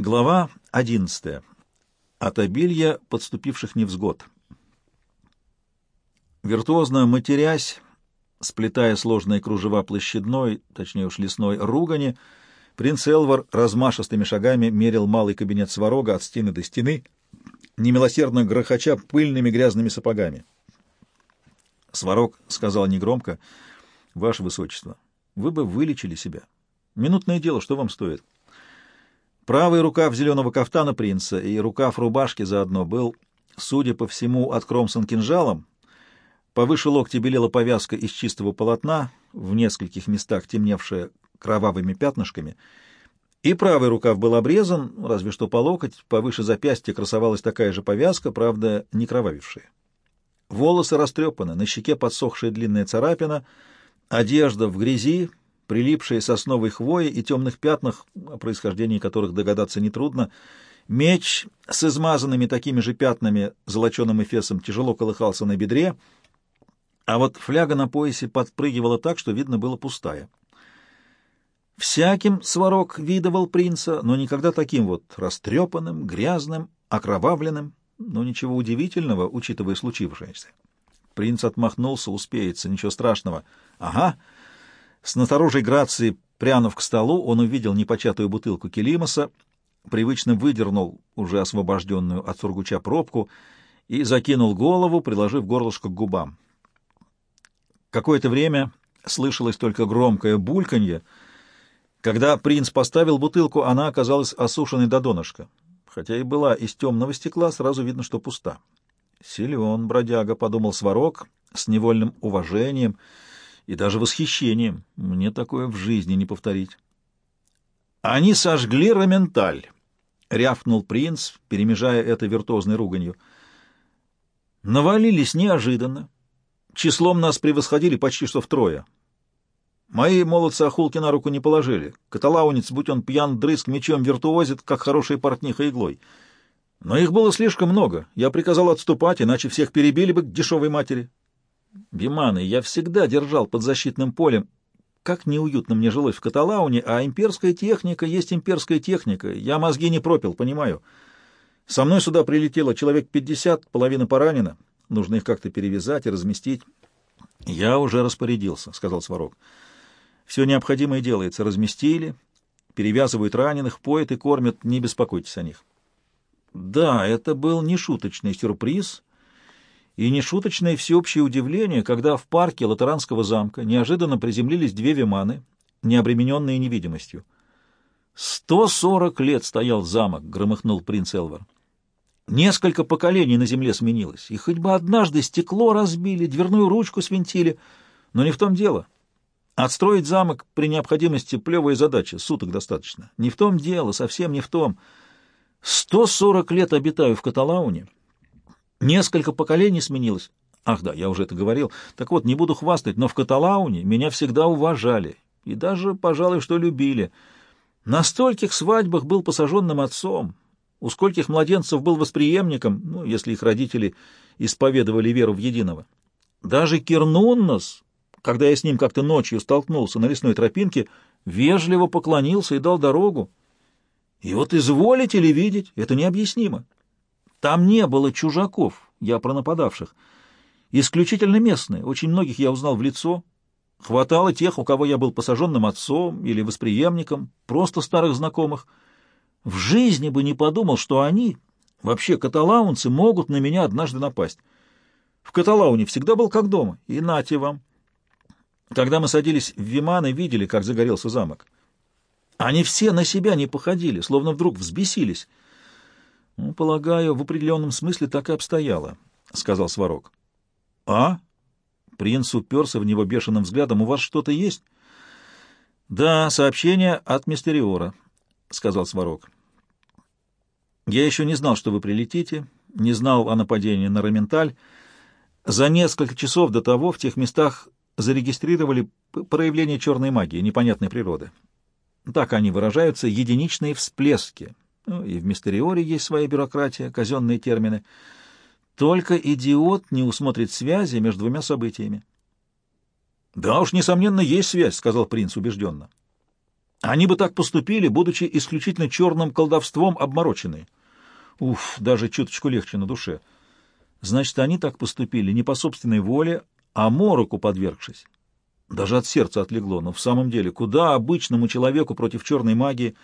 Глава 11. От обилия подступивших невзгод. Виртуозно матерясь, сплетая сложные кружева площадной, точнее уж лесной, ругани, принц Элвар размашистыми шагами мерил малый кабинет сварога от стены до стены, немилосердно грохоча пыльными грязными сапогами. Сварог сказал негромко, «Ваше Высочество, вы бы вылечили себя. Минутное дело, что вам стоит?» Правый рукав зеленого кафтана принца и рукав рубашки заодно был, судя по всему, откромсан кинжалом. Повыше локтя белела повязка из чистого полотна, в нескольких местах темневшая кровавыми пятнышками, и правый рукав был обрезан, разве что по локоть, повыше запястья красовалась такая же повязка, правда, не кровавившая. Волосы растрепаны, на щеке подсохшая длинная царапина, одежда в грязи, прилипшие сосновой хвои и темных пятнах, о происхождении которых догадаться нетрудно. Меч с измазанными такими же пятнами золоченым эфесом тяжело колыхался на бедре, а вот фляга на поясе подпрыгивала так, что видно было пустая. Всяким сварог видывал принца, но никогда таким вот растрепанным, грязным, окровавленным, но ничего удивительного, учитывая случившееся. Принц отмахнулся, успеется, ничего страшного. «Ага!» С насторожей грацией, прянув к столу, он увидел непочатую бутылку келимоса, привычно выдернул уже освобожденную от сургуча пробку и закинул голову, приложив горлышко к губам. Какое-то время слышалось только громкое бульканье. Когда принц поставил бутылку, она оказалась осушенной до донышка. Хотя и была из темного стекла, сразу видно, что пуста. «Силен, бродяга», — подумал Сварог с невольным уважением — и даже восхищением. Мне такое в жизни не повторить. «Они сожгли Раменталь», — рявкнул принц, перемежая это виртуозной руганью. «Навалились неожиданно. Числом нас превосходили почти что втрое. Мои молодцы охулки на руку не положили. Каталаунец, будь он пьян, дрызг мечом виртуозит, как хорошая портниха иглой. Но их было слишком много. Я приказал отступать, иначе всех перебили бы к дешевой матери. Биманы я всегда держал под защитным полем. Как неуютно мне жилось в Каталауне, а имперская техника есть имперская техника. Я мозги не пропил, понимаю. Со мной сюда прилетело человек пятьдесят, половина поранена. Нужно их как-то перевязать и разместить. — Я уже распорядился, — сказал Сварог. — Все необходимое делается. Разместили, перевязывают раненых, поят и кормят. Не беспокойтесь о них. Да, это был нешуточный сюрприз — и нешуточное всеобщее удивление, когда в парке Латеранского замка неожиданно приземлились две виманы, не обремененные невидимостью. «Сто сорок лет стоял замок», — громыхнул принц Элвар. «Несколько поколений на земле сменилось, и хоть бы однажды стекло разбили, дверную ручку свинтили, но не в том дело. Отстроить замок при необходимости — плевая задача, суток достаточно. Не в том дело, совсем не в том. Сто сорок лет обитаю в Каталауне» Несколько поколений сменилось. Ах да, я уже это говорил. Так вот, не буду хвастать, но в Каталауне меня всегда уважали и даже, пожалуй, что любили. На стольких свадьбах был посаженным отцом, у скольких младенцев был восприемником, ну, если их родители исповедовали веру в единого. Даже Кирнуннос, когда я с ним как-то ночью столкнулся на лесной тропинке, вежливо поклонился и дал дорогу. И вот изволите ли видеть, это необъяснимо. Там не было чужаков, я про нападавших. Исключительно местные, очень многих я узнал в лицо. Хватало тех, у кого я был посаженным отцом или восприемником, просто старых знакомых. В жизни бы не подумал, что они, вообще каталаунцы, могут на меня однажды напасть. В Каталауне всегда был как дома, и нате вам. Когда мы садились в Виманы, видели, как загорелся замок. Они все на себя не походили, словно вдруг взбесились. Ну, полагаю, в определенном смысле так и обстояло, — сказал Сварог. — А? Принц уперся в него бешеным взглядом. — У вас что-то есть? — Да, сообщение от Мистериора, — сказал Сварог. — Я еще не знал, что вы прилетите, не знал о нападении на Раменталь. За несколько часов до того в тех местах зарегистрировали проявление черной магии, непонятной природы. Так они выражаются, единичные всплески — ну, и в Мистериоре есть своя бюрократия, казенные термины. Только идиот не усмотрит связи между двумя событиями. — Да уж, несомненно, есть связь, — сказал принц убежденно. Они бы так поступили, будучи исключительно черным колдовством обмороченные. Уф, даже чуточку легче на душе. Значит, они так поступили не по собственной воле, а мороку подвергшись. Даже от сердца отлегло, но в самом деле, куда обычному человеку против черной магии?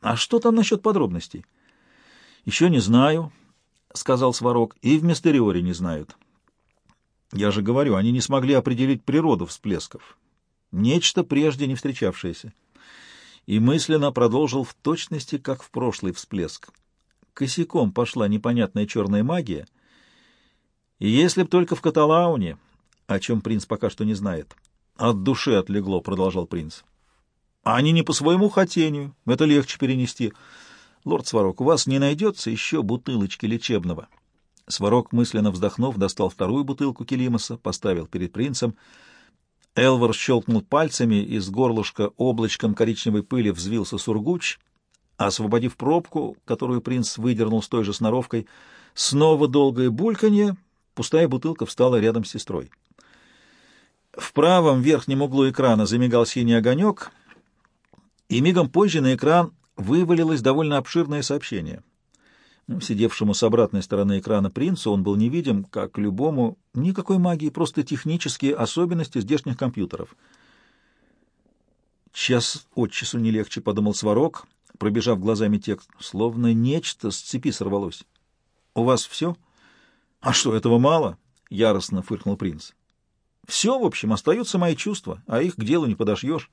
А что там насчет подробностей? Еще не знаю, — сказал Сварог, — и в Мистериоре не знают. Я же говорю, они не смогли определить природу всплесков. Нечто прежде не встречавшееся. И мысленно продолжил в точности, как в прошлый всплеск. Косяком пошла непонятная черная магия, и если б только в Каталауне, о чем принц пока что не знает. От души отлегло, — продолжал принц. Они не по своему хотению, это легче перенести. Лорд Сварог, у вас не найдется еще бутылочки лечебного? Сварог, мысленно вздохнув, достал вторую бутылку Келимаса, поставил перед принцем. Элвар щелкнул пальцами, из горлышка облачком коричневой пыли взвился сургуч, освободив пробку, которую принц выдернул с той же сноровкой, снова долгое бульканье, пустая бутылка встала рядом с сестрой. В правом верхнем углу экрана замигал синий огонек, и мигом позже на экран вывалилось довольно обширное сообщение — сидевшему с обратной стороны экрана принцу он был невидим, как любому, никакой магии, просто технические особенности здешних компьютеров. «Час от часу не легче», — подумал Сварог, пробежав глазами текст, словно нечто с цепи сорвалось. «У вас все?» «А что, этого мало?» — яростно фыркнул принц. «Все, в общем, остаются мои чувства, а их к делу не подошьешь».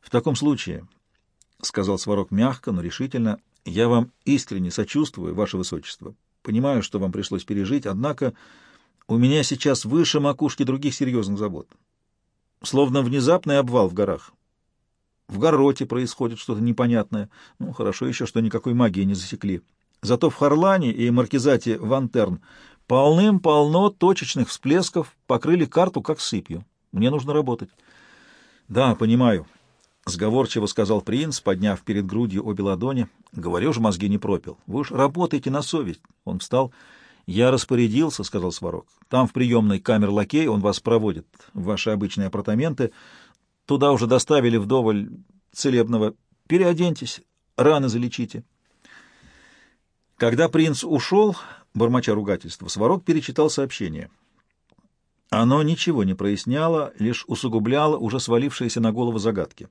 «В таком случае», — сказал Сварог мягко, но решительно, — я вам искренне сочувствую, ваше высочество. Понимаю, что вам пришлось пережить, однако у меня сейчас выше макушки других серьезных забот. Словно внезапный обвал в горах. В Гороте происходит что-то непонятное. Ну, хорошо еще, что никакой магии не засекли. Зато в Харлане и Маркизате Вантерн полным-полно точечных всплесков покрыли карту как сыпью. Мне нужно работать. Да, понимаю. — сговорчиво сказал принц, подняв перед грудью обе ладони. — Говорю же, мозги не пропил. Вы уж работаете на совесть. Он встал. — Я распорядился, — сказал Сварог. — Там в приемной камер лакей, он вас проводит в ваши обычные апартаменты. Туда уже доставили вдоволь целебного. Переоденьтесь, раны залечите. Когда принц ушел, бормоча ругательства, Сварог перечитал сообщение. Оно ничего не проясняло, лишь усугубляло уже свалившиеся на голову загадки.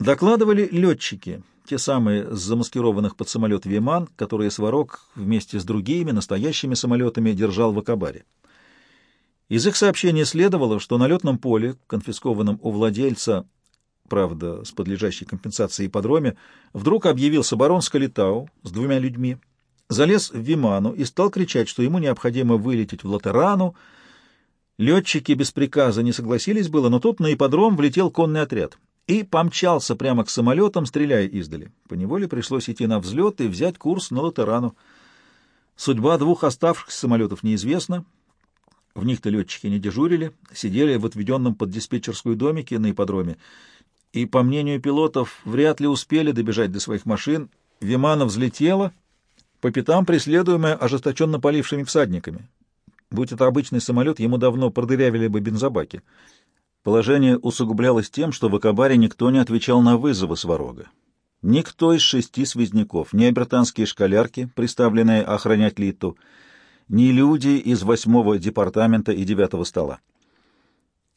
Докладывали летчики, те самые с замаскированных под самолет «Виман», которые Сварог вместе с другими настоящими самолетами держал в Акабаре. Из их сообщения следовало, что на летном поле, конфискованном у владельца, правда, с подлежащей компенсацией ипподроме, вдруг объявился барон Скалитау с двумя людьми, залез в Виману и стал кричать, что ему необходимо вылететь в Латерану. Летчики без приказа не согласились было, но тут на ипподром влетел конный отряд — и помчался прямо к самолетам, стреляя издали. Поневоле пришлось идти на взлет и взять курс на Латерану. Судьба двух оставшихся самолетов неизвестна. В них-то летчики не дежурили, сидели в отведенном под диспетчерскую домике на ипподроме, и, по мнению пилотов, вряд ли успели добежать до своих машин. Вимана взлетела, по пятам преследуемая ожесточенно полившими всадниками. Будь это обычный самолет, ему давно продырявили бы бензобаки. Положение усугублялось тем, что в Акабаре никто не отвечал на вызовы Сварога. Никто из шести связняков, ни британские школярки, приставленные охранять Литту, ни люди из восьмого департамента и девятого стола.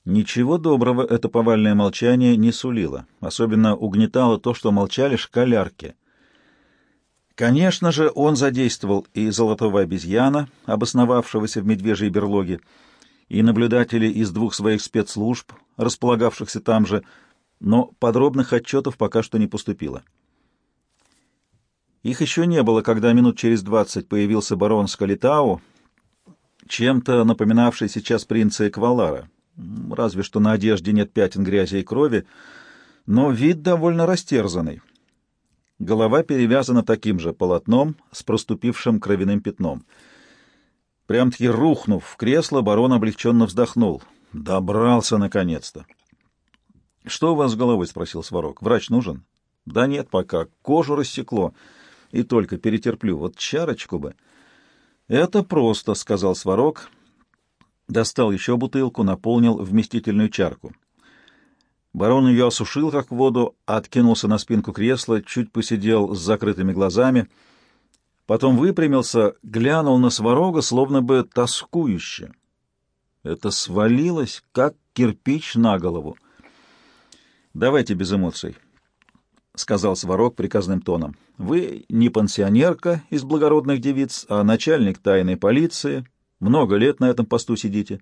Ничего доброго это повальное молчание не сулило. Особенно угнетало то, что молчали школярки. Конечно же, он задействовал и золотого обезьяна, обосновавшегося в медвежьей берлоге, и наблюдатели из двух своих спецслужб, располагавшихся там же, но подробных отчетов пока что не поступило. Их еще не было, когда минут через двадцать появился барон Скалитау, чем-то напоминавший сейчас принца Эквалара, разве что на одежде нет пятен грязи и крови, но вид довольно растерзанный. Голова перевязана таким же полотном с проступившим кровяным пятном — Прям-таки рухнув в кресло, барон облегченно вздохнул. Добрался наконец-то. — Что у вас с головой? — спросил Сварог. — Врач нужен? — Да нет пока. Кожу рассекло. И только перетерплю. Вот чарочку бы. — Это просто, — сказал Сварог. Достал еще бутылку, наполнил вместительную чарку. Барон ее осушил, как воду, откинулся на спинку кресла, чуть посидел с закрытыми глазами, потом выпрямился, глянул на Сварога, словно бы тоскующе. Это свалилось, как кирпич на голову. «Давайте без эмоций», — сказал Сварог приказным тоном. «Вы не пансионерка из благородных девиц, а начальник тайной полиции. Много лет на этом посту сидите».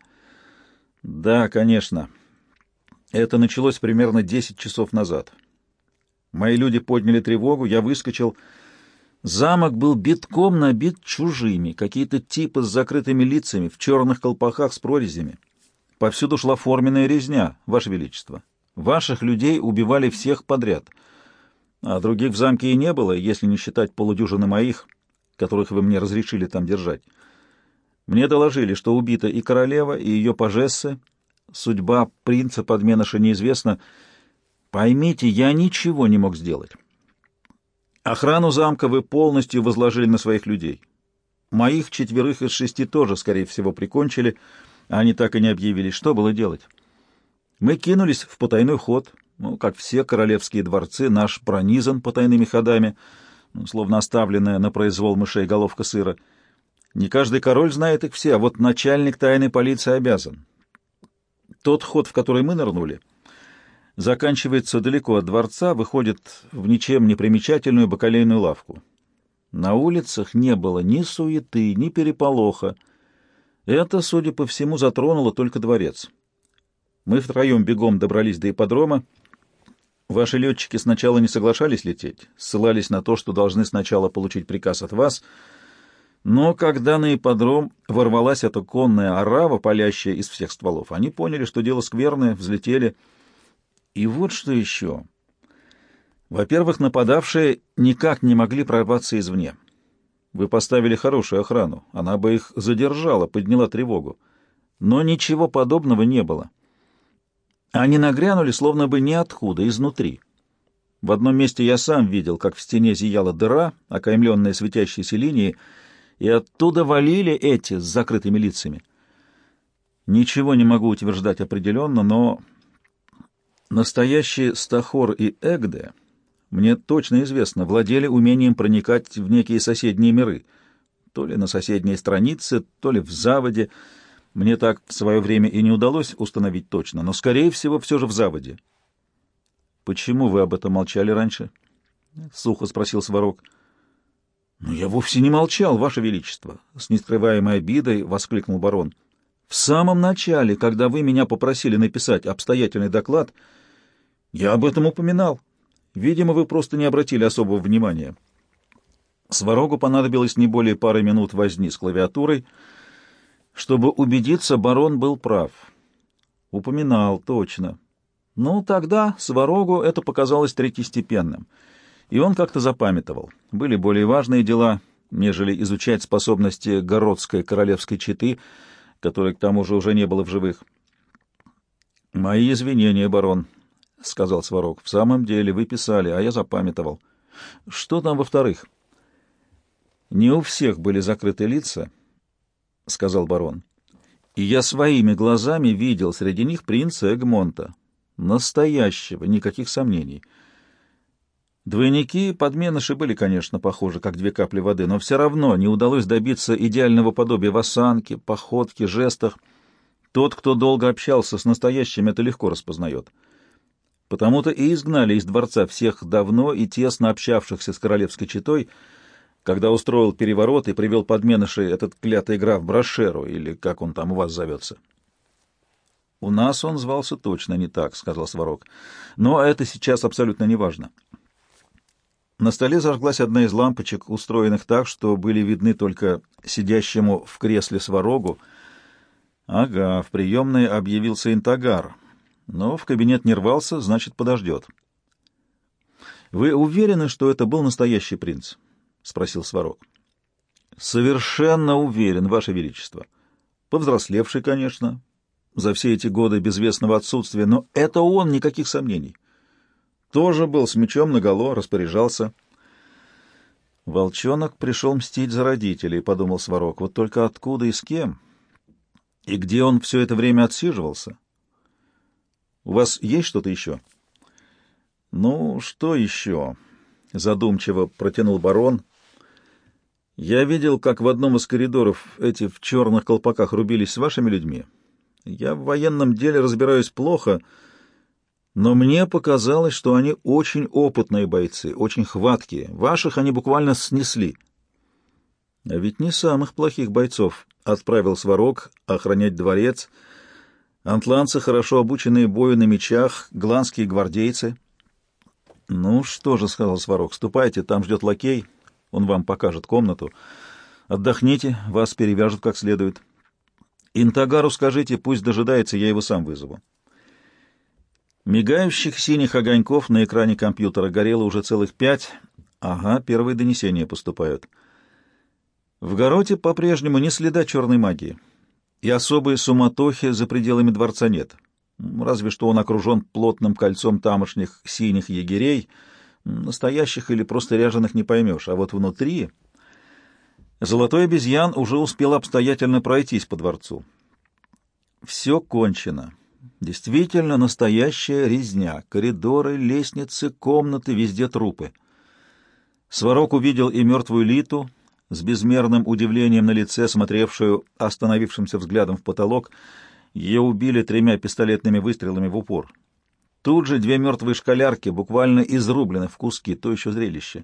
«Да, конечно», это началось примерно 10 часов назад. Мои люди подняли тревогу, я выскочил. Замок был битком набит чужими, какие-то типы с закрытыми лицами, в черных колпаках с прорезями. Повсюду шла форменная резня, Ваше Величество. Ваших людей убивали всех подряд. А других в замке и не было, если не считать полудюжины моих, которых вы мне разрешили там держать. Мне доложили, что убита и королева, и ее пажессы, Судьба принца подменыша неизвестна. Поймите, я ничего не мог сделать. Охрану замка вы полностью возложили на своих людей. Моих четверых из шести тоже, скорее всего, прикончили, а они так и не объявили, что было делать. Мы кинулись в потайной ход. Ну, как все королевские дворцы, наш пронизан потайными ходами, ну, словно оставленная на произвол мышей головка сыра. Не каждый король знает их все, а вот начальник тайной полиции обязан. Тот ход, в который мы нырнули, заканчивается далеко от дворца, выходит в ничем не примечательную бакалейную лавку. На улицах не было ни суеты, ни переполоха. Это, судя по всему, затронуло только дворец. Мы втроем бегом добрались до ипподрома. Ваши летчики сначала не соглашались лететь, ссылались на то, что должны сначала получить приказ от вас — но когда на ипподром ворвалась эта конная орава, палящая из всех стволов, они поняли, что дело скверное, взлетели. И вот что еще. Во-первых, нападавшие никак не могли прорваться извне. Вы поставили хорошую охрану, она бы их задержала, подняла тревогу. Но ничего подобного не было. Они нагрянули словно бы ниоткуда, изнутри. В одном месте я сам видел, как в стене зияла дыра, окаймленная светящейся линией, и оттуда валили эти с закрытыми лицами. Ничего не могу утверждать определенно, но настоящие Стахор и Эгде, мне точно известно, владели умением проникать в некие соседние миры, то ли на соседней странице, то ли в заводе. Мне так в свое время и не удалось установить точно, но, скорее всего, все же в заводе. — Почему вы об этом молчали раньше? — сухо спросил Сварог. — «Но я вовсе не молчал, Ваше Величество!» — с нескрываемой обидой воскликнул барон. «В самом начале, когда вы меня попросили написать обстоятельный доклад, я об этом упоминал. Видимо, вы просто не обратили особого внимания». Сварогу понадобилось не более пары минут возни с клавиатурой, чтобы убедиться, барон был прав. Упоминал, точно. Ну, тогда Сварогу это показалось третьестепенным — и он как-то запамятовал. Были более важные дела, нежели изучать способности городской королевской четы, которой к тому же уже не было в живых. «Мои извинения, барон», — сказал Сварог. «В самом деле вы писали, а я запамятовал. Что там во-вторых?» «Не у всех были закрыты лица», — сказал барон. «И я своими глазами видел среди них принца Эгмонта. Настоящего, никаких сомнений». Двойники подменыши были, конечно, похожи, как две капли воды, но все равно не удалось добиться идеального подобия в осанке, походке, жестах. Тот, кто долго общался с настоящим, это легко распознает. Потому-то и изгнали из дворца всех давно и тесно общавшихся с королевской четой, когда устроил переворот и привел подменыши этот клятый граф Брашеру, или как он там у вас зовется. — У нас он звался точно не так, — сказал Сварог. — Но это сейчас абсолютно неважно. На столе зажглась одна из лампочек, устроенных так, что были видны только сидящему в кресле сварогу. Ага, в приемной объявился интагар, но в кабинет не рвался, значит, подождет. — Вы уверены, что это был настоящий принц? — спросил сварог. — Совершенно уверен, Ваше Величество. Повзрослевший, конечно, за все эти годы безвестного отсутствия, но это он, никаких сомнений тоже был с мечом наголо, распоряжался. Волчонок пришел мстить за родителей, — подумал Сварог. Вот только откуда и с кем? И где он все это время отсиживался? У вас есть что-то еще? Ну, что еще? Задумчиво протянул барон. Я видел, как в одном из коридоров эти в черных колпаках рубились с вашими людьми. Я в военном деле разбираюсь плохо, но мне показалось, что они очень опытные бойцы, очень хваткие. Ваших они буквально снесли. А ведь не самых плохих бойцов отправил Сварог охранять дворец. Антланцы хорошо обученные бою на мечах, гланские гвардейцы. Ну что же, — сказал Сварог, — ступайте, там ждет лакей, он вам покажет комнату. Отдохните, вас перевяжут как следует. Интагару скажите, пусть дожидается, я его сам вызову. Мигающих синих огоньков на экране компьютера горело уже целых пять. Ага, первые донесения поступают. В Гороте по-прежнему ни следа черной магии, и особой суматохи за пределами дворца нет. Разве что он окружен плотным кольцом тамошних синих егерей, настоящих или просто ряженых не поймешь, а вот внутри... Золотой обезьян уже успел обстоятельно пройтись по дворцу. Все кончено. Действительно настоящая резня. Коридоры, лестницы, комнаты, везде трупы. Сварог увидел и мертвую Литу, с безмерным удивлением на лице, смотревшую остановившимся взглядом в потолок. Ее убили тремя пистолетными выстрелами в упор. Тут же две мертвые шкалярки, буквально изрублены в куски, то еще зрелище.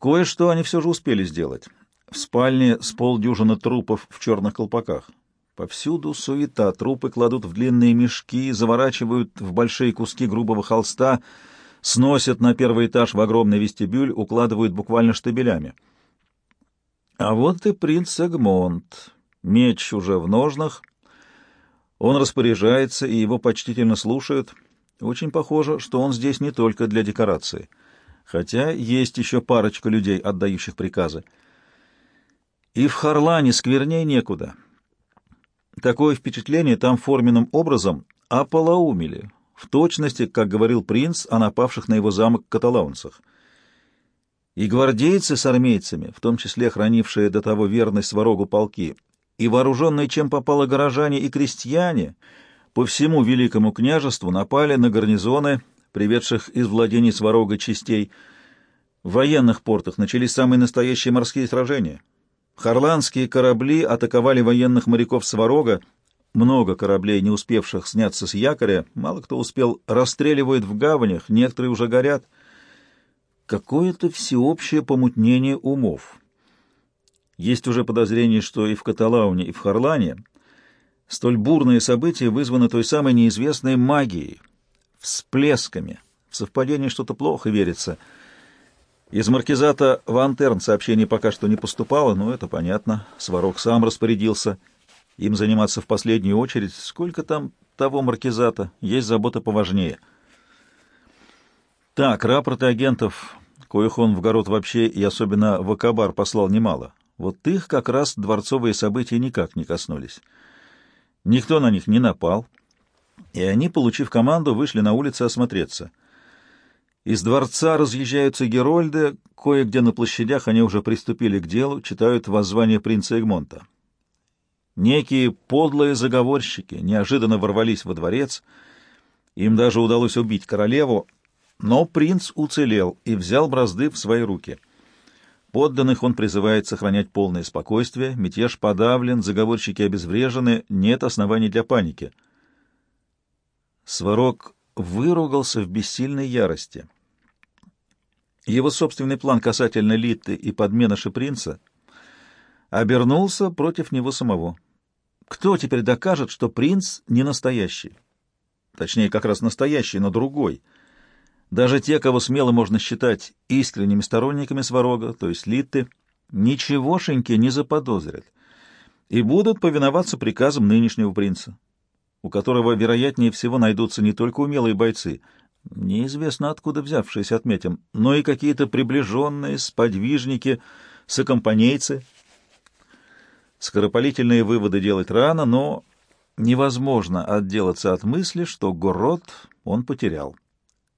Кое-что они все же успели сделать. В спальне с полдюжины трупов в черных колпаках. Повсюду суета, трупы кладут в длинные мешки, заворачивают в большие куски грубого холста, сносят на первый этаж в огромный вестибюль, укладывают буквально штабелями. А вот и принц Эгмонт. Меч уже в ножнах. Он распоряжается, и его почтительно слушают. Очень похоже, что он здесь не только для декорации. Хотя есть еще парочка людей, отдающих приказы. И в Харлане скверней некуда. Такое впечатление там форменным образом ополоумели, в точности, как говорил принц о напавших на его замок каталаунцах. И гвардейцы с армейцами, в том числе хранившие до того верность ворогу полки, и вооруженные чем попало горожане и крестьяне, по всему Великому княжеству напали на гарнизоны, приведших из владений Сварога частей. В военных портах начались самые настоящие морские сражения — Харландские корабли атаковали военных моряков Сварога. Много кораблей, не успевших сняться с якоря, мало кто успел, расстреливают в гаванях, некоторые уже горят. Какое-то всеобщее помутнение умов. Есть уже подозрение, что и в Каталауне, и в Харлане столь бурные события вызваны той самой неизвестной магией, всплесками. В совпадение что-то плохо верится — из маркизата Вантерн сообщений пока что не поступало, но это понятно. Сварог сам распорядился им заниматься в последнюю очередь. Сколько там того маркизата? Есть забота поважнее. Так, рапорты агентов, коих он в город вообще и особенно в Акабар послал немало. Вот их как раз дворцовые события никак не коснулись. Никто на них не напал, и они, получив команду, вышли на улицы осмотреться — из дворца разъезжаются герольды, кое-где на площадях они уже приступили к делу, читают воззвание принца Эгмонта. Некие подлые заговорщики неожиданно ворвались во дворец, им даже удалось убить королеву, но принц уцелел и взял бразды в свои руки. Подданных он призывает сохранять полное спокойствие, мятеж подавлен, заговорщики обезврежены, нет оснований для паники. Сварог выругался в бессильной ярости. Его собственный план касательно Литы и подменыши принца обернулся против него самого. Кто теперь докажет, что принц не настоящий? Точнее, как раз настоящий, но другой. Даже те, кого смело можно считать искренними сторонниками Сварога, то есть Литы, ничегошеньки не заподозрят и будут повиноваться приказам нынешнего принца, у которого, вероятнее всего, найдутся не только умелые бойцы, неизвестно откуда взявшиеся, отметим, но и какие-то приближенные, сподвижники, сокомпанейцы. Скоропалительные выводы делать рано, но невозможно отделаться от мысли, что город он потерял.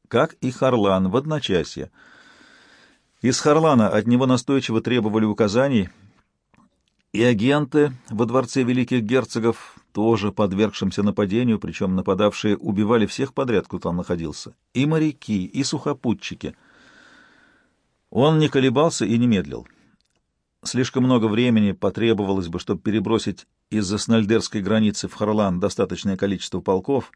Как и Харлан в одночасье. Из Харлана от него настойчиво требовали указаний, и агенты во дворце великих герцогов тоже подвергшимся нападению, причем нападавшие убивали всех подряд, кто там находился, и моряки, и сухопутчики. Он не колебался и не медлил. Слишком много времени потребовалось бы, чтобы перебросить из-за снальдерской границы в Харлан достаточное количество полков.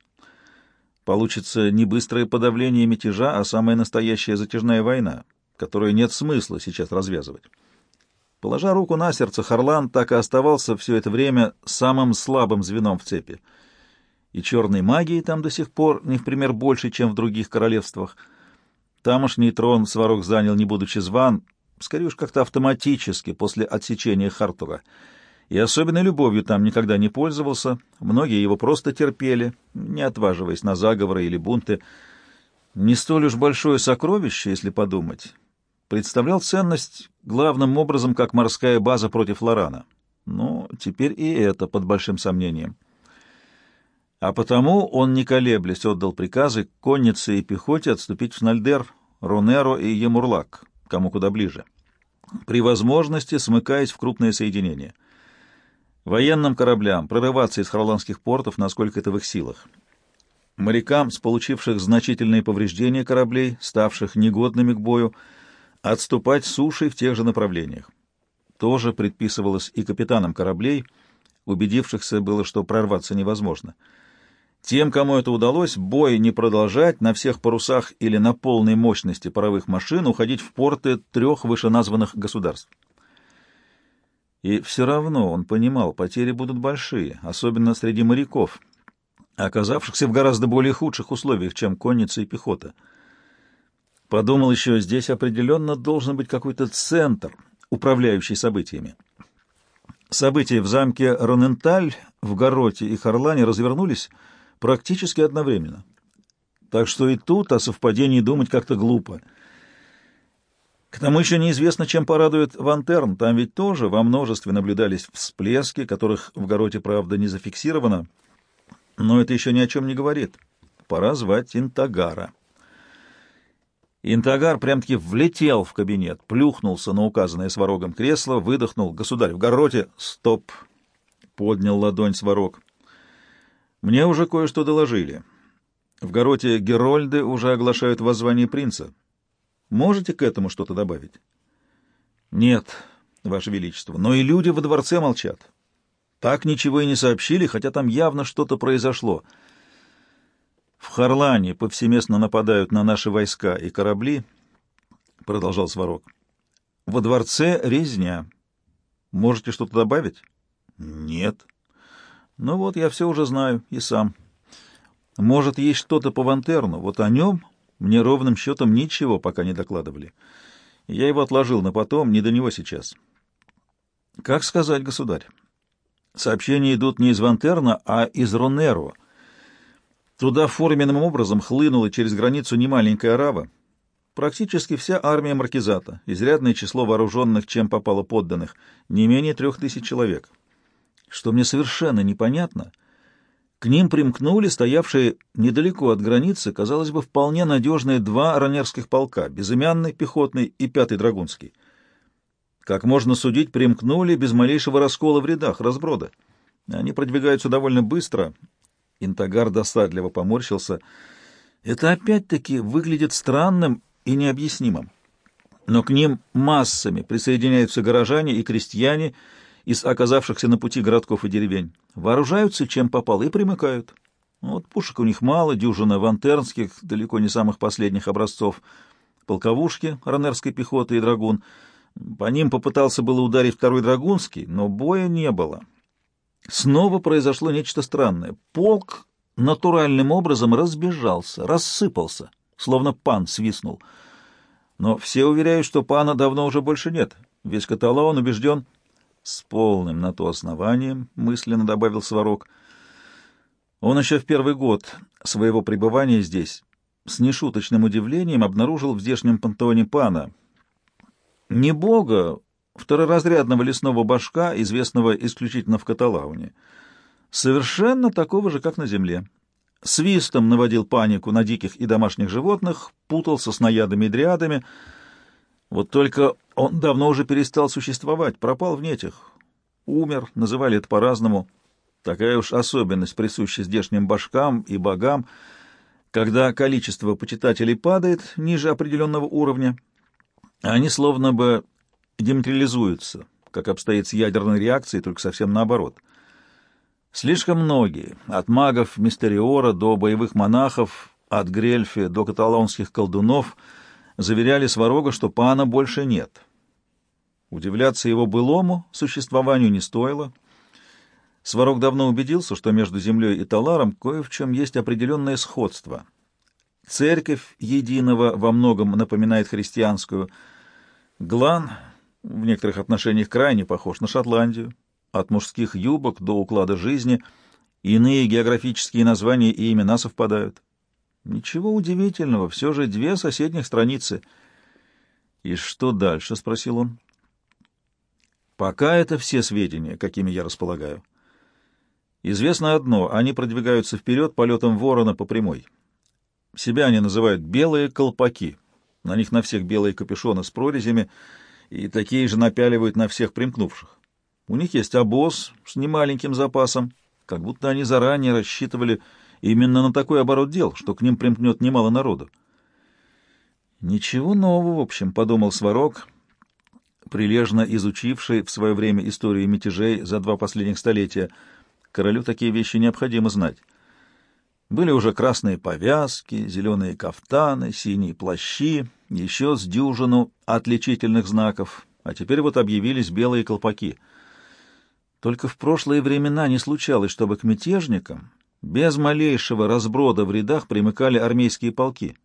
Получится не быстрое подавление мятежа, а самая настоящая затяжная война, которую нет смысла сейчас развязывать. Положа руку на сердце, Харлан так и оставался все это время самым слабым звеном в цепи. И черной магии там до сих пор не в пример больше, чем в других королевствах. Тамошний трон Сварог занял, не будучи зван, скорее уж как-то автоматически после отсечения Хартура. И особенной любовью там никогда не пользовался, многие его просто терпели, не отваживаясь на заговоры или бунты. Не столь уж большое сокровище, если подумать. Представлял ценность главным образом как морская база против Лорана. Но теперь и это под большим сомнением. А потому он, не колеблясь, отдал приказы коннице и пехоте отступить в Снальдер, Ронеро и Емурлак, кому куда ближе при возможности смыкаясь в крупные соединения. Военным кораблям прорываться из харландских портов, насколько это в их силах. Морякам, с получивших значительные повреждения кораблей, ставших негодными к бою, отступать сушей в тех же направлениях. Тоже предписывалось и капитанам кораблей, убедившихся было, что прорваться невозможно — тем, кому это удалось, бой не продолжать, на всех парусах или на полной мощности паровых машин уходить в порты трех вышеназванных государств. И все равно он понимал, потери будут большие, особенно среди моряков, оказавшихся в гораздо более худших условиях, чем конница и пехота. Подумал еще, здесь определенно должен быть какой-то центр, управляющий событиями. События в замке Роненталь, в Гороте и Харлане развернулись практически одновременно. Так что и тут о совпадении думать как-то глупо. К тому еще неизвестно, чем порадует Вантерн. Там ведь тоже во множестве наблюдались всплески, которых в Гороте, правда, не зафиксировано. Но это еще ни о чем не говорит. Пора звать Интагара. Интагар прям-таки влетел в кабинет, плюхнулся на указанное сварогом кресло, выдохнул. «Государь, в Гороте...» «Стоп!» — поднял ладонь сварог. Мне уже кое-что доложили. В Гороте Герольды уже оглашают воззвание принца. Можете к этому что-то добавить? Нет, Ваше Величество, но и люди во дворце молчат. Так ничего и не сообщили, хотя там явно что-то произошло. В Харлане повсеместно нападают на наши войска и корабли, — продолжал Сварог. Во дворце резня. Можете что-то добавить? Нет. Ну вот, я все уже знаю и сам. Может, есть что-то по Вантерну, вот о нем мне ровным счетом ничего пока не докладывали. Я его отложил на потом, не до него сейчас. Как сказать, государь? Сообщения идут не из Вантерна, а из Ронеро. Туда форменным образом хлынула через границу немаленькая арава. Практически вся армия Маркизата, изрядное число вооруженных, чем попало подданных, не менее трех тысяч человек что мне совершенно непонятно, к ним примкнули стоявшие недалеко от границы, казалось бы, вполне надежные два ранерских полка, безымянный, пехотный и пятый драгунский. Как можно судить, примкнули без малейшего раскола в рядах, разброда. Они продвигаются довольно быстро. Интагар досадливо поморщился. Это опять-таки выглядит странным и необъяснимым. Но к ним массами присоединяются горожане и крестьяне, из оказавшихся на пути городков и деревень. Вооружаются, чем попало, и примыкают. Вот пушек у них мало, дюжина вантернских, далеко не самых последних образцов, полковушки ранерской пехоты и драгун. По ним попытался было ударить второй драгунский, но боя не было. Снова произошло нечто странное. Полк натуральным образом разбежался, рассыпался, словно пан свистнул. Но все уверяют, что пана давно уже больше нет. Весь Каталаон убежден, с полным на то основанием, мысленно добавил Сварог. Он еще в первый год своего пребывания здесь с нешуточным удивлением обнаружил в здешнем пантеоне пана. Не бога, второразрядного лесного башка, известного исключительно в Каталауне, совершенно такого же, как на земле. Свистом наводил панику на диких и домашних животных, путался с наядами и дриадами — вот только он давно уже перестал существовать, пропал в нетях. Умер, называли это по-разному. Такая уж особенность присуща здешним башкам и богам, когда количество почитателей падает ниже определенного уровня, они словно бы дематериализуются, как обстоит с ядерной реакцией, только совсем наоборот. Слишком многие, от магов Мистериора до боевых монахов, от Грельфи до каталонских колдунов, заверяли Сварога, что пана больше нет. Удивляться его былому существованию не стоило. Сварог давно убедился, что между землей и Таларом кое в чем есть определенное сходство. Церковь единого во многом напоминает христианскую. Глан в некоторых отношениях крайне похож на Шотландию. От мужских юбок до уклада жизни иные географические названия и имена совпадают. Ничего удивительного, все же две соседних страницы. «И что дальше?» — спросил он. «Пока это все сведения, какими я располагаю. Известно одно — они продвигаются вперед полетом ворона по прямой. Себя они называют «белые колпаки». На них на всех белые капюшоны с прорезями — и такие же напяливают на всех примкнувших. У них есть обоз с немаленьким запасом, как будто они заранее рассчитывали именно на такой оборот дел, что к ним примкнет немало народу. «Ничего нового, в общем», — подумал Сварог, прилежно изучивший в свое время историю мятежей за два последних столетия. Королю такие вещи необходимо знать. Были уже красные повязки, зеленые кафтаны, синие плащи, еще с дюжину отличительных знаков, а теперь вот объявились белые колпаки. Только в прошлые времена не случалось, чтобы к мятежникам без малейшего разброда в рядах примыкали армейские полки.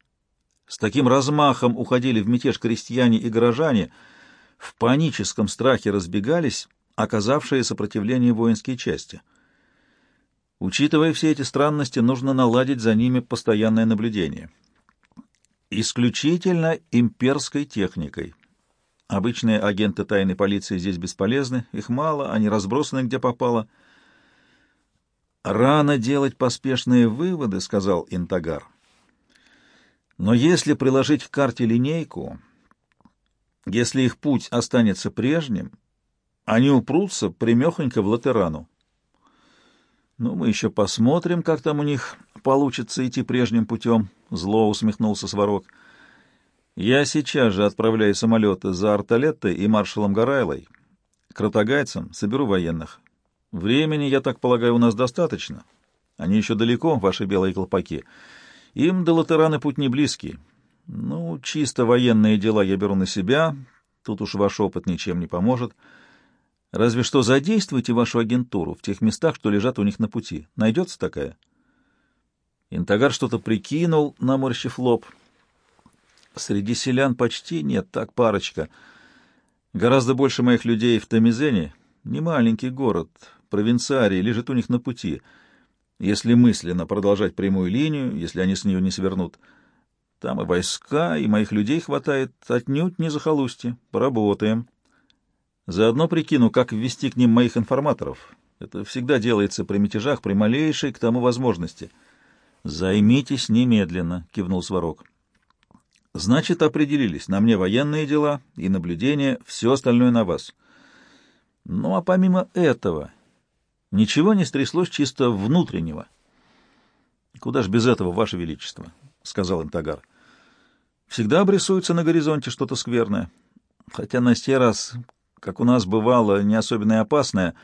С таким размахом уходили в мятеж крестьяне и горожане, в паническом страхе разбегались оказавшие сопротивление воинские части — Учитывая все эти странности, нужно наладить за ними постоянное наблюдение. Исключительно имперской техникой. Обычные агенты тайной полиции здесь бесполезны, их мало, они разбросаны где попало. «Рано делать поспешные выводы», — сказал Интагар. «Но если приложить к карте линейку, если их путь останется прежним, они упрутся примехонько в Латерану. «Ну, мы еще посмотрим, как там у них получится идти прежним путем», — зло усмехнулся Сварог. «Я сейчас же отправляю самолеты за Арталеттой и маршалом Гарайлой. К ротагайцам соберу военных. Времени, я так полагаю, у нас достаточно. Они еще далеко, ваши белые колпаки. Им до Латераны путь не близкий. Ну, чисто военные дела я беру на себя, тут уж ваш опыт ничем не поможет». Разве что задействуйте вашу агентуру в тех местах, что лежат у них на пути. Найдется такая?» Интагар что-то прикинул, наморщив лоб. «Среди селян почти нет, так парочка. Гораздо больше моих людей в Тамизене. Не маленький город, провинциарий, лежит у них на пути. Если мысленно продолжать прямую линию, если они с нее не свернут, там и войска, и моих людей хватает отнюдь не захолустье. Поработаем». Заодно прикину, как ввести к ним моих информаторов. Это всегда делается при мятежах, при малейшей к тому возможности. «Займитесь немедленно», — кивнул Сварог. «Значит, определились. На мне военные дела и наблюдения, все остальное на вас. Ну, а помимо этого, ничего не стряслось чисто внутреннего». «Куда ж без этого, Ваше Величество?» — сказал Интагар. «Всегда обрисуется на горизонте что-то скверное. Хотя на сей раз как у нас бывало, не особенно и опасное.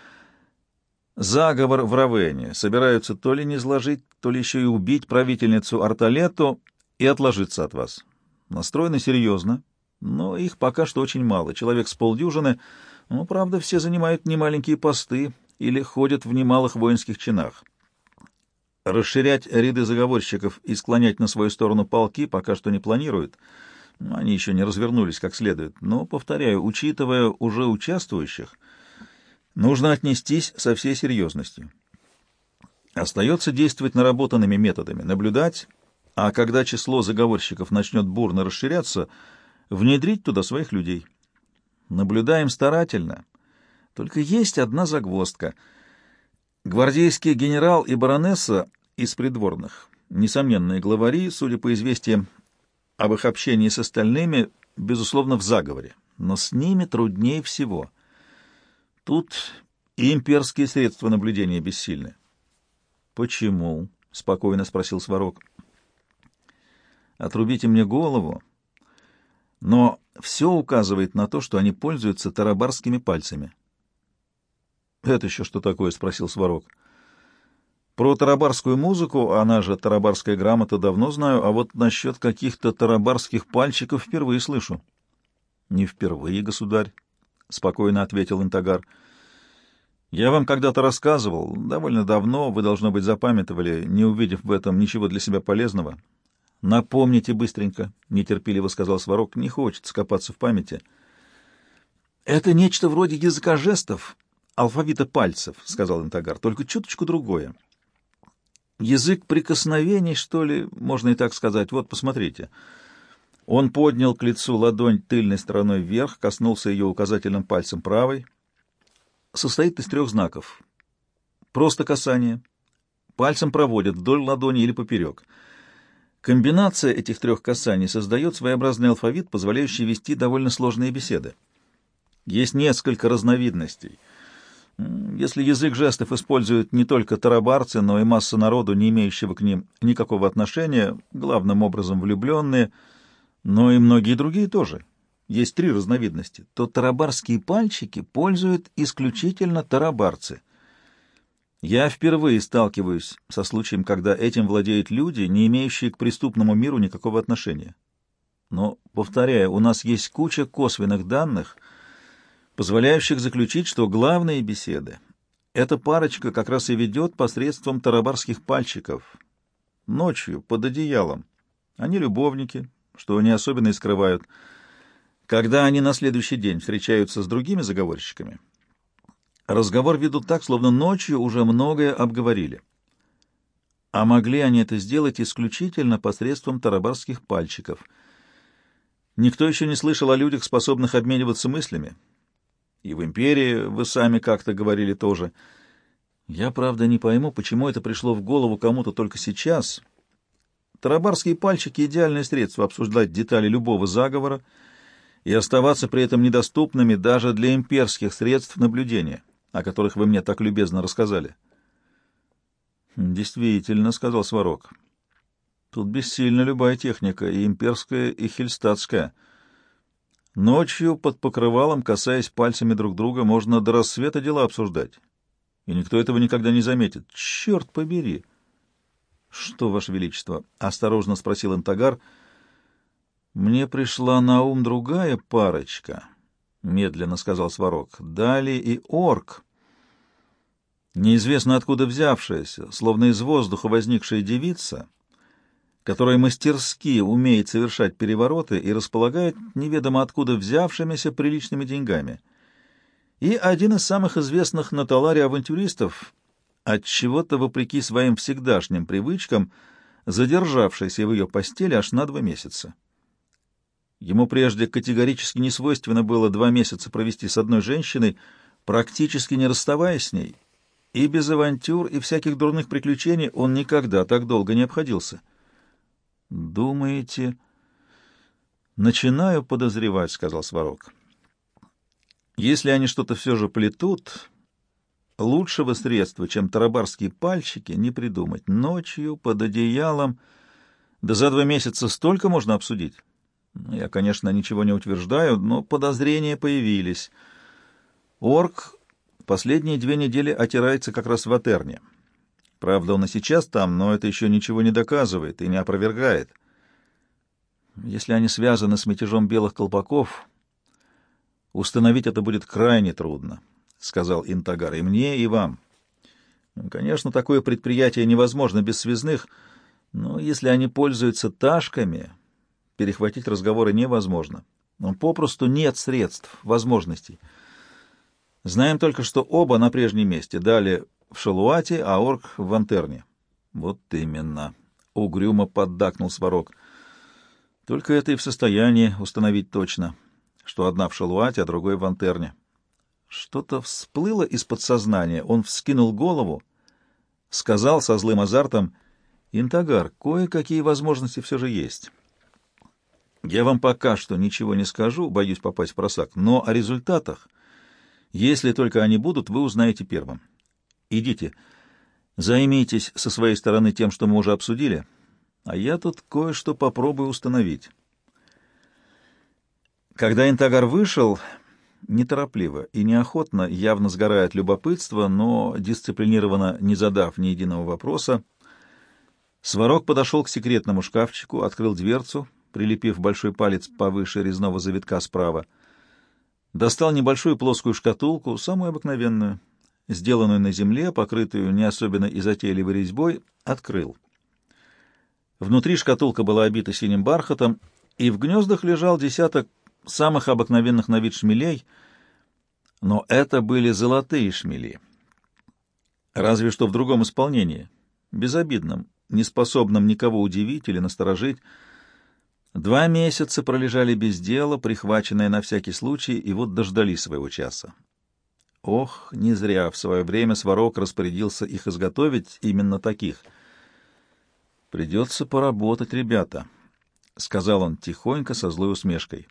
Заговор в Равене. Собираются то ли не изложить, то ли еще и убить правительницу Арталету и отложиться от вас. Настроены серьезно, но их пока что очень мало. Человек с полдюжины, ну, правда, все занимают немаленькие посты или ходят в немалых воинских чинах. Расширять ряды заговорщиков и склонять на свою сторону полки пока что не планируют — они еще не развернулись как следует. Но, повторяю, учитывая уже участвующих, нужно отнестись со всей серьезностью. Остается действовать наработанными методами, наблюдать, а когда число заговорщиков начнет бурно расширяться, внедрить туда своих людей. Наблюдаем старательно. Только есть одна загвоздка. Гвардейский генерал и баронесса из придворных, несомненные главари, судя по известиям об их общении с остальными, безусловно, в заговоре, но с ними труднее всего. Тут И имперские средства наблюдения бессильны. Почему? спокойно спросил Сварог. Отрубите мне голову, но все указывает на то, что они пользуются тарабарскими пальцами. Это еще что такое? спросил Сварог. Про тарабарскую музыку, она же тарабарская грамота, давно знаю, а вот насчет каких-то тарабарских пальчиков впервые слышу. — Не впервые, государь, — спокойно ответил Интагар. — Я вам когда-то рассказывал, довольно давно, вы, должно быть, запамятовали, не увидев в этом ничего для себя полезного. — Напомните быстренько, — нетерпеливо сказал Сварог, — не хочется копаться в памяти. — Это нечто вроде языка жестов, алфавита пальцев, — сказал Интагар, — только чуточку другое. — Язык прикосновений, что ли, можно и так сказать. Вот, посмотрите. Он поднял к лицу ладонь тыльной стороной вверх, коснулся ее указательным пальцем правой. Состоит из трех знаков. Просто касание. Пальцем проводят вдоль ладони или поперек. Комбинация этих трех касаний создает своеобразный алфавит, позволяющий вести довольно сложные беседы. Есть несколько разновидностей — если язык жестов используют не только тарабарцы, но и масса народу, не имеющего к ним никакого отношения, главным образом влюбленные, но и многие другие тоже, есть три разновидности, то тарабарские пальчики пользуют исключительно тарабарцы. Я впервые сталкиваюсь со случаем, когда этим владеют люди, не имеющие к преступному миру никакого отношения. Но, повторяю, у нас есть куча косвенных данных — позволяющих заключить, что главные беседы эта парочка как раз и ведет посредством тарабарских пальчиков. Ночью, под одеялом. Они любовники, что они особенно и скрывают. Когда они на следующий день встречаются с другими заговорщиками, разговор ведут так, словно ночью уже многое обговорили. А могли они это сделать исключительно посредством тарабарских пальчиков. Никто еще не слышал о людях, способных обмениваться мыслями, и в империи вы сами как-то говорили тоже. Я, правда, не пойму, почему это пришло в голову кому-то только сейчас. Тарабарские пальчики — идеальное средство обсуждать детали любого заговора и оставаться при этом недоступными даже для имперских средств наблюдения, о которых вы мне так любезно рассказали. «Действительно», — сказал Сварог. «Тут бессильна любая техника, и имперская, и хельстатская». Ночью под покрывалом, касаясь пальцами друг друга, можно до рассвета дела обсуждать. И никто этого никогда не заметит. Черт побери! — Что, Ваше Величество? — осторожно спросил Антагар. — Мне пришла на ум другая парочка, — медленно сказал Сварог. — Дали и орк. Неизвестно откуда взявшаяся, словно из воздуха возникшая девица — которая мастерски умеет совершать перевороты и располагает неведомо откуда взявшимися приличными деньгами. И один из самых известных на Таларе авантюристов, от чего-то вопреки своим всегдашним привычкам, задержавшийся в ее постели аж на два месяца. Ему прежде категорически не свойственно было два месяца провести с одной женщиной, практически не расставаясь с ней, и без авантюр и всяких дурных приключений он никогда так долго не обходился. «Думаете...» «Начинаю подозревать», — сказал Сварог. «Если они что-то все же плетут, лучшего средства, чем тарабарские пальчики, не придумать. Ночью, под одеялом, да за два месяца столько можно обсудить». Я, конечно, ничего не утверждаю, но подозрения появились. Орк последние две недели отирается как раз в Атерне. Правда, он и сейчас там, но это еще ничего не доказывает и не опровергает. Если они связаны с мятежом белых колпаков, установить это будет крайне трудно, — сказал Интагар, — и мне, и вам. Конечно, такое предприятие невозможно без связных, но если они пользуются ташками, перехватить разговоры невозможно. Но попросту нет средств, возможностей. Знаем только, что оба на прежнем месте дали в Шалуате, а орк в Антерне. — Вот именно. — угрюмо поддакнул Сварог. — Только это и в состоянии установить точно, что одна в Шалуате, а другой в Антерне. Что-то всплыло из подсознания. Он вскинул голову, сказал со злым азартом, «Интагар, кое-какие возможности все же есть. Я вам пока что ничего не скажу, боюсь попасть в просак, но о результатах Если только они будут, вы узнаете первым. Идите, займитесь со своей стороны тем, что мы уже обсудили, а я тут кое-что попробую установить». Когда Интагар вышел, неторопливо и неохотно, явно сгорая от любопытства, но дисциплинированно не задав ни единого вопроса, Сварог подошел к секретному шкафчику, открыл дверцу, прилепив большой палец повыше резного завитка справа, достал небольшую плоскую шкатулку, самую обыкновенную, сделанную на земле, покрытую не особенно и затейливой резьбой, открыл. Внутри шкатулка была обита синим бархатом, и в гнездах лежал десяток самых обыкновенных на вид шмелей, но это были золотые шмели. Разве что в другом исполнении, безобидном, неспособном никого удивить или насторожить. Два месяца пролежали без дела, прихваченные на всякий случай, и вот дождались своего часа. Ох, не зря в свое время Сварог распорядился их изготовить именно таких. «Придется поработать, ребята», — сказал он тихонько, со злой усмешкой.